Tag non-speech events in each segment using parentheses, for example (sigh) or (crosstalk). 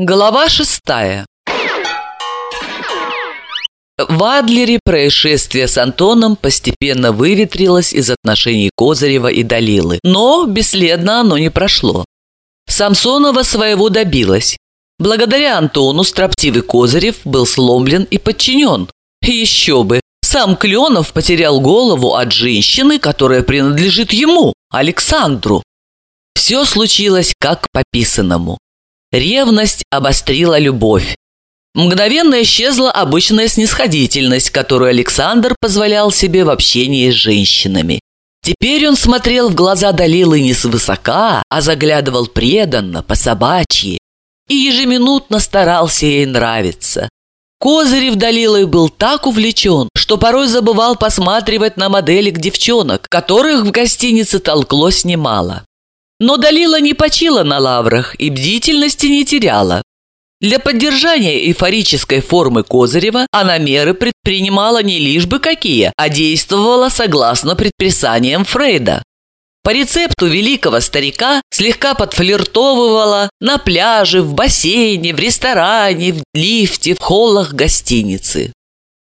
Глава шестая В Адлере происшествие с Антоном постепенно выветрилось из отношений Козырева и Далилы, но бесследно оно не прошло. Самсонова своего добилась. Благодаря Антону строптивый Козырев был сломлен и подчинен. еще бы, сам Кленов потерял голову от женщины, которая принадлежит ему, Александру. Все случилось как по писанному. Ревность обострила любовь. Мгновенно исчезла обычная снисходительность, которую Александр позволял себе в общении с женщинами. Теперь он смотрел в глаза Далилы не свысока, а заглядывал преданно, по-собачьи, и ежеминутно старался ей нравиться. Козырев Далилой был так увлечен, что порой забывал посматривать на моделек девчонок, которых в гостинице толклось немало. Но Далила не почила на лаврах и бдительности не теряла. Для поддержания эйфорической формы Козырева она меры предпринимала не лишь бы какие, а действовала согласно предписаниям Фрейда. По рецепту великого старика слегка подфлиртовывала на пляже, в бассейне, в ресторане, в лифте, в холлах гостиницы.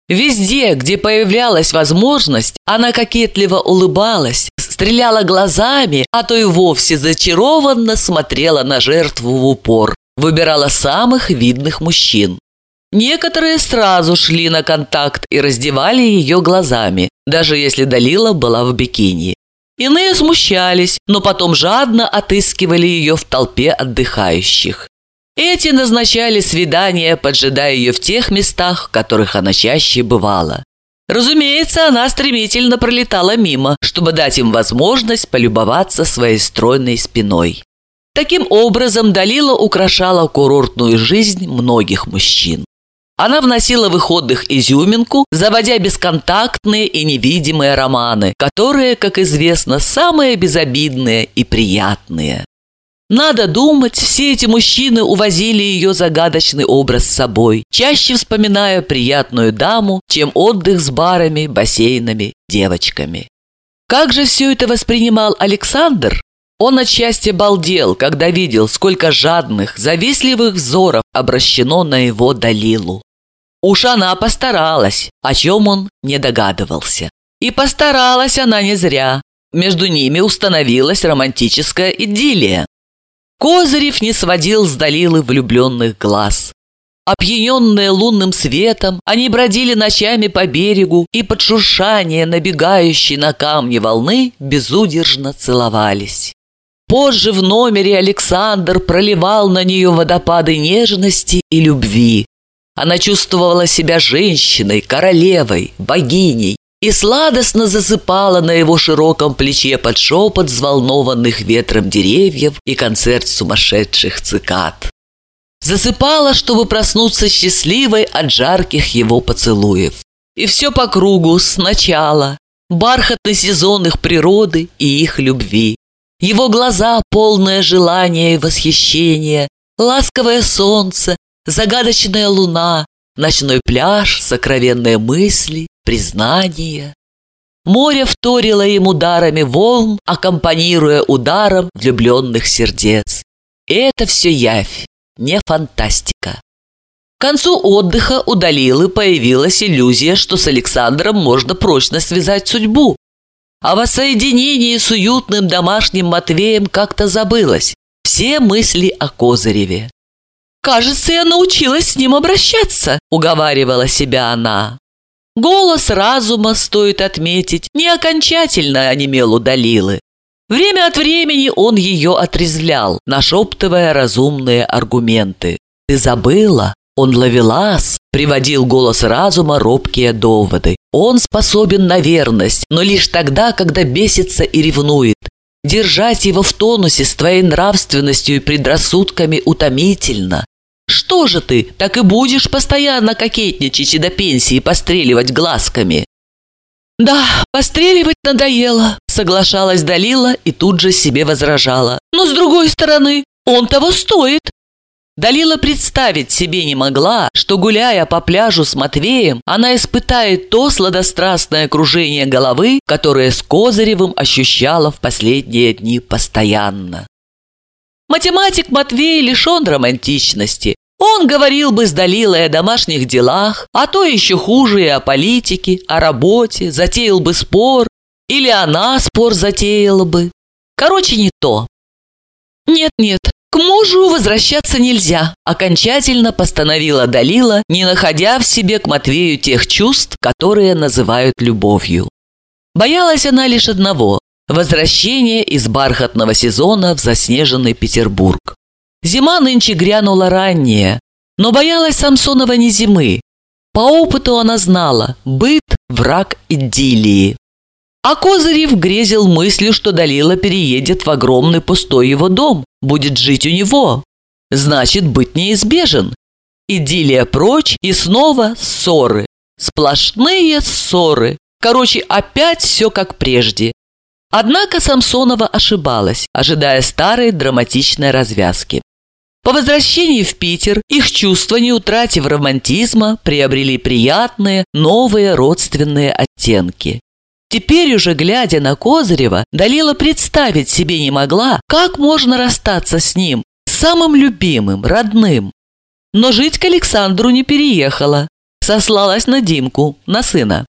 Везде, где появлялась возможность, она кокетливо улыбалась, стреляла глазами, а то и вовсе зачарованно смотрела на жертву в упор, выбирала самых видных мужчин. Некоторые сразу шли на контакт и раздевали ее глазами, даже если Далила была в бикини. Иные смущались, но потом жадно отыскивали ее в толпе отдыхающих. Эти назначали свидания, поджидая ее в тех местах, в которых она чаще бывала. Разумеется, она стремительно пролетала мимо, чтобы дать им возможность полюбоваться своей стройной спиной. Таким образом, Далила украшала курортную жизнь многих мужчин. Она вносила в их отдых изюминку, заводя бесконтактные и невидимые романы, которые, как известно, самые безобидные и приятные. Надо думать, все эти мужчины увозили ее загадочный образ с собой, чаще вспоминая приятную даму, чем отдых с барами, бассейнами, девочками. Как же все это воспринимал Александр? Он от счастья балдел, когда видел, сколько жадных, завистливых взоров обращено на его Далилу. Уж она постаралась, о чем он не догадывался. И постаралась она не зря. Между ними установилась романтическая идиллия. Козырев не сводил с Далилы влюбленных глаз. Опьяненные лунным светом, они бродили ночами по берегу и под шуршание набегающей на камни волны безудержно целовались. Позже в номере Александр проливал на нее водопады нежности и любви. Она чувствовала себя женщиной, королевой, богиней и сладостно засыпала на его широком плече под шепот взволнованных ветром деревьев и концерт сумасшедших цикад. Засыпала, чтобы проснуться счастливой от жарких его поцелуев. И все по кругу сначала. Бархатный сезон их природы и их любви. Его глаза, полное желания и восхищения, ласковое солнце, загадочная луна, ночной пляж, сокровенные мысли, признания. Море вторило им ударами волн, аккомпанируя ударом влюбленных сердец. И это все явь, не фантастика. К концу отдыха у Далилы появилась иллюзия, что с Александром можно прочно связать судьбу, а воссоединении с уютным домашним Матвеем как-то забылось. Все мысли о Козыреве. «Кажется, я научилась с ним обращаться», — уговаривала себя она. Голос разума, стоит отметить, не окончательно онемел у Далилы. Время от времени он ее отрезвлял, нашептывая разумные аргументы. «Ты забыла? Он ловелас!» – приводил голос разума робкие доводы. Он способен на верность, но лишь тогда, когда бесится и ревнует. Держать его в тонусе с твоей нравственностью и предрассудками утомительно. Что же ты, так и будешь постоянно кокетничать и до пенсии постреливать глазками? «Да, постреливать надоело», — соглашалась Далила и тут же себе возражала. «Но с другой стороны, он того стоит. Далила представить себе не могла, что, гуляя по пляжу с Матвеем, она испытает то сладострастное кружение головы, которое с Козыревым ощущала в последние дни постоянно. Математик Матвей лишен романтичности. Он говорил бы с Далилой о домашних делах, а то еще хуже и о политике, о работе, затеял бы спор, или она спор затеяла бы. Короче, не то. Нет-нет, к мужу возвращаться нельзя, окончательно постановила Далила, не находя в себе к Матвею тех чувств, которые называют любовью. Боялась она лишь одного – возвращения из бархатного сезона в заснеженный Петербург. Зима нынче грянула ранняя, но боялась Самсонова не зимы. По опыту она знала – быт – враг идиллии. А Козырев грезил мыслью, что Далила переедет в огромный пустой его дом, будет жить у него. Значит, быть неизбежен. Идиллия прочь и снова ссоры. Сплошные ссоры. Короче, опять все как прежде. Однако Самсонова ошибалась, ожидая старой драматичной развязки. По возвращении в Питер их чувства, не утратив романтизма, приобрели приятные, новые родственные оттенки. Теперь уже, глядя на Козырева, Далила представить себе не могла, как можно расстаться с ним, самым любимым, родным. Но жить к Александру не переехала, сослалась на Димку, на сына.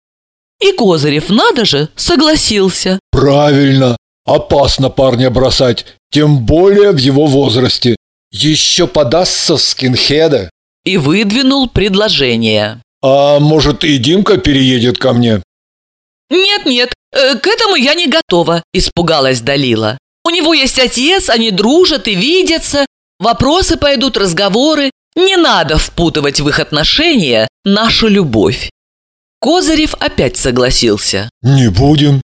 И Козырев, надо же, согласился. Правильно. Опасно парня бросать, тем более в его возрасте. Еще подастся в скинхеда. И выдвинул предложение. А может и Димка переедет ко мне? «Нет-нет, э, к этому я не готова», – испугалась Далила. «У него есть отец, они дружат и видятся, вопросы пойдут, разговоры. Не надо впутывать в их отношения нашу любовь. Козырев опять согласился. «Не будем».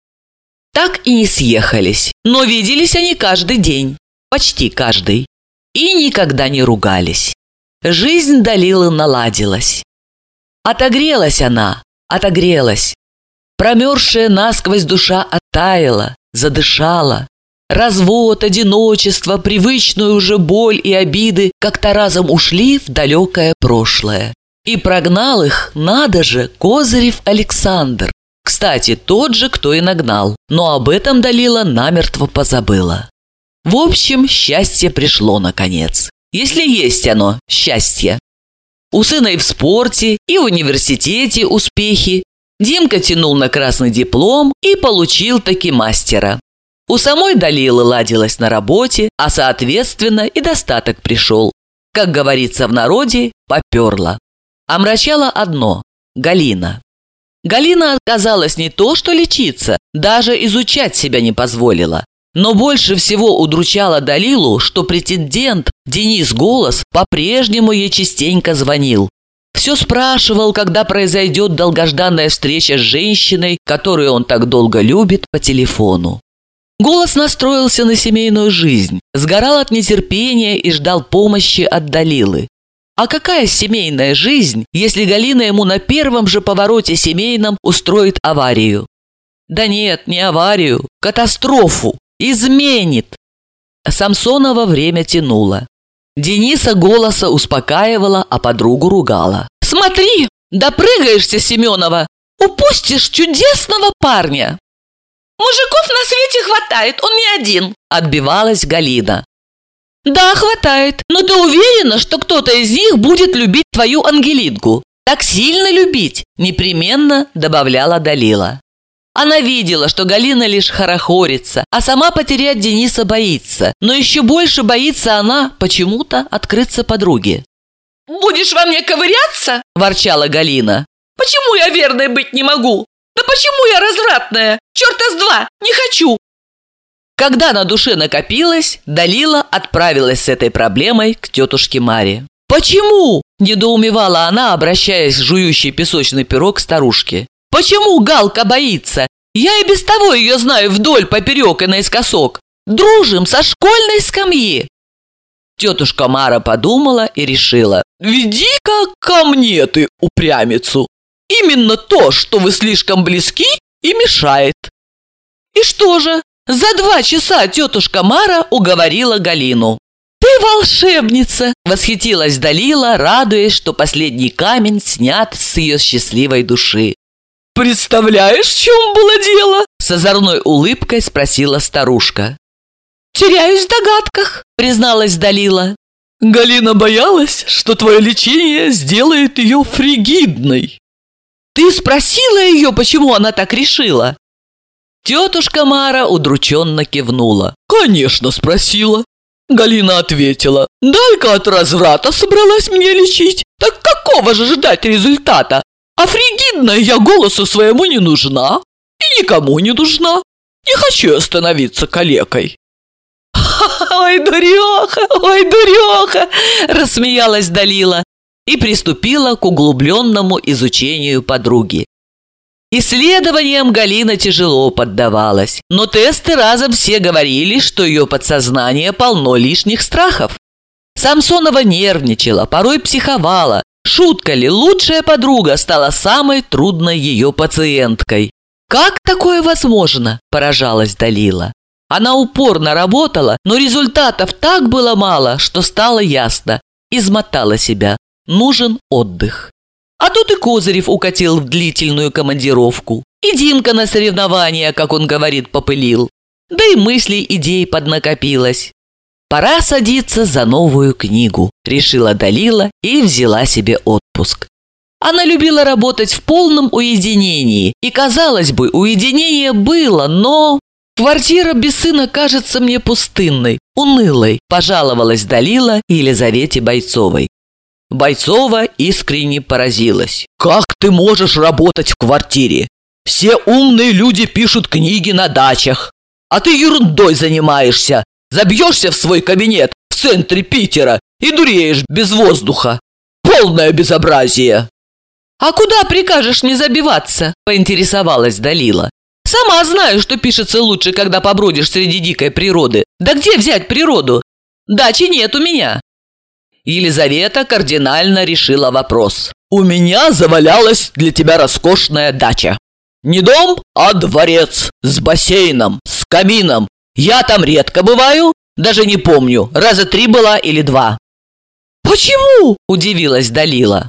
Так и не съехались, но виделись они каждый день, почти каждый, и никогда не ругались. Жизнь Далилы наладилась. Отогрелась она, отогрелась. Промерзшая насквозь душа оттаяла, задышала. Развод, одиночество, привычную уже боль и обиды как-то разом ушли в далекое прошлое. И прогнал их, надо же, Козырев Александр. Кстати, тот же, кто и нагнал. Но об этом Далила намертво позабыла. В общем, счастье пришло наконец. Если есть оно, счастье. У сына и в спорте, и в университете успехи. Димка тянул на красный диплом и получил таки мастера. У самой Далилы ладилась на работе, а соответственно и достаток пришел. Как говорится в народе, поперла. Омрачало одно – Галина. Галина отказалась не то что лечиться, даже изучать себя не позволила. Но больше всего удручало Далилу, что претендент Денис Голос по-прежнему ей частенько звонил. Все спрашивал, когда произойдет долгожданная встреча с женщиной, которую он так долго любит, по телефону. Голос настроился на семейную жизнь, сгорал от нетерпения и ждал помощи от Далилы. А какая семейная жизнь, если Галина ему на первом же повороте семейном устроит аварию? Да нет, не аварию, катастрофу, изменит. Самсонова время тянуло. Дениса голоса успокаивала, а подругу ругала. «Смотри, допрыгаешься, Семенова! Упустишь чудесного парня!» «Мужиков на свете хватает, он не один!» – отбивалась Галина. «Да, хватает. Но ты уверена, что кто-то из них будет любить твою Ангелинку? Так сильно любить?» – непременно добавляла Далила. Она видела, что Галина лишь хорохорится, а сама потерять Дениса боится. Но еще больше боится она почему-то открыться подруге. «Будешь во мне ковыряться?» – ворчала Галина. «Почему я верной быть не могу? Да почему я развратная? Черта с два! Не хочу! Когда на душе накопилось, Далила отправилась с этой проблемой к тетушке Маре. «Почему?» – недоумевала она, обращаясь к жующей песочный пирог старушке. «Почему Галка боится? Я и без того ее знаю вдоль, поперек и наискосок. Дружим со школьной скамьи!» Тетушка Мара подумала и решила. «Веди-ка ко мне ты упрямицу! Именно то, что вы слишком близки, и мешает!» «И что же?» За два часа тетушка Мара уговорила Галину. «Ты волшебница!» – восхитилась Далила, радуясь, что последний камень снят с ее счастливой души. «Представляешь, в чем было дело?» – с озорной улыбкой спросила старушка. «Теряюсь в догадках», – призналась Далила. Галина боялась, что твое лечение сделает ее фригидной. Ты спросила ее, почему она так решила? Тетушка Мара удрученно кивнула. Конечно, спросила. Галина ответила. Далька от разврата собралась меня лечить. Так какого же ждать результата? А фригидная я голосу своему не нужна. И никому не нужна. Не хочу я становиться калекой. (laughs) «Ой, дуреха, ой, дуреха!» – рассмеялась Далила и приступила к углубленному изучению подруги. Исследованиям Галина тяжело поддавалась, но тесты разом все говорили, что ее подсознание полно лишних страхов. Самсонова нервничала, порой психовала. Шутка ли, лучшая подруга стала самой трудной ее пациенткой. «Как такое возможно?» – поражалась Далила. Она упорно работала, но результатов так было мало, что стало ясно. Измотала себя. Нужен отдых. А тут и Козырев укатил в длительную командировку. И Димка на соревнования, как он говорит, попылил. Да и мыслей, идей поднакопилось. Пора садиться за новую книгу, решила Далила и взяла себе отпуск. Она любила работать в полном уединении, и, казалось бы, уединение было, но Квартира без сына кажется мне пустынной, унылой, пожаловалась Далила Елизавете Бойцовой. Бойцова искренне поразилась. «Как ты можешь работать в квартире? Все умные люди пишут книги на дачах, а ты ерундой занимаешься. Забьешься в свой кабинет в центре Питера и дуреешь без воздуха. Полное безобразие!» «А куда прикажешь мне забиваться?» – поинтересовалась Далила. Сама знаю, что пишется лучше, когда побродишь среди дикой природы. Да где взять природу? Дачи нет у меня. Елизавета кардинально решила вопрос. У меня завалялась для тебя роскошная дача. Не дом, а дворец с бассейном, с камином. Я там редко бываю, даже не помню, раза три была или два. «Почему?» – удивилась Далила.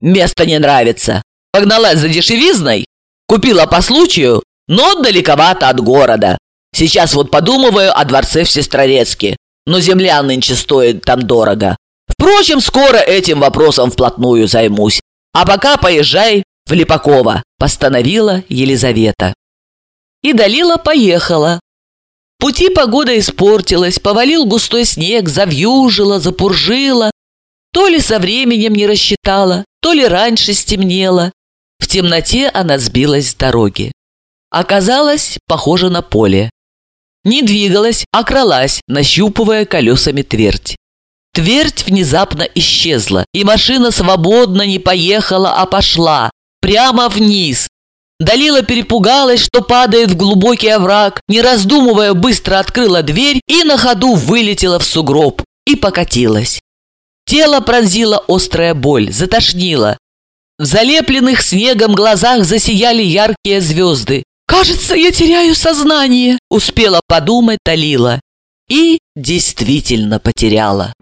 «Место не нравится. Погналась за дешевизной, купила по случаю, но далековато от города. Сейчас вот подумываю о дворце в Сестрорецке, но земля нынче стоит там дорого. Впрочем, скоро этим вопросом вплотную займусь. А пока поезжай в Липакова, постановила Елизавета. И Далила поехала. пути погода испортилась, повалил густой снег, завьюжило, запуржило. То ли со временем не рассчитала, то ли раньше стемнело. В темноте она сбилась с дороги. Оказалось, похоже на поле. Не двигалась, а кралась, нащупывая колесами твердь. Твердь внезапно исчезла, и машина свободно не поехала, а пошла, прямо вниз. Далила перепугалась, что падает в глубокий овраг, не раздумывая, быстро открыла дверь и на ходу вылетела в сугроб и покатилась. Тело пронзила острая боль, затошнило. В залепленных снегом глазах засияли яркие звезды. «Кажется, я теряю сознание», – успела подумать Талила. И действительно потеряла.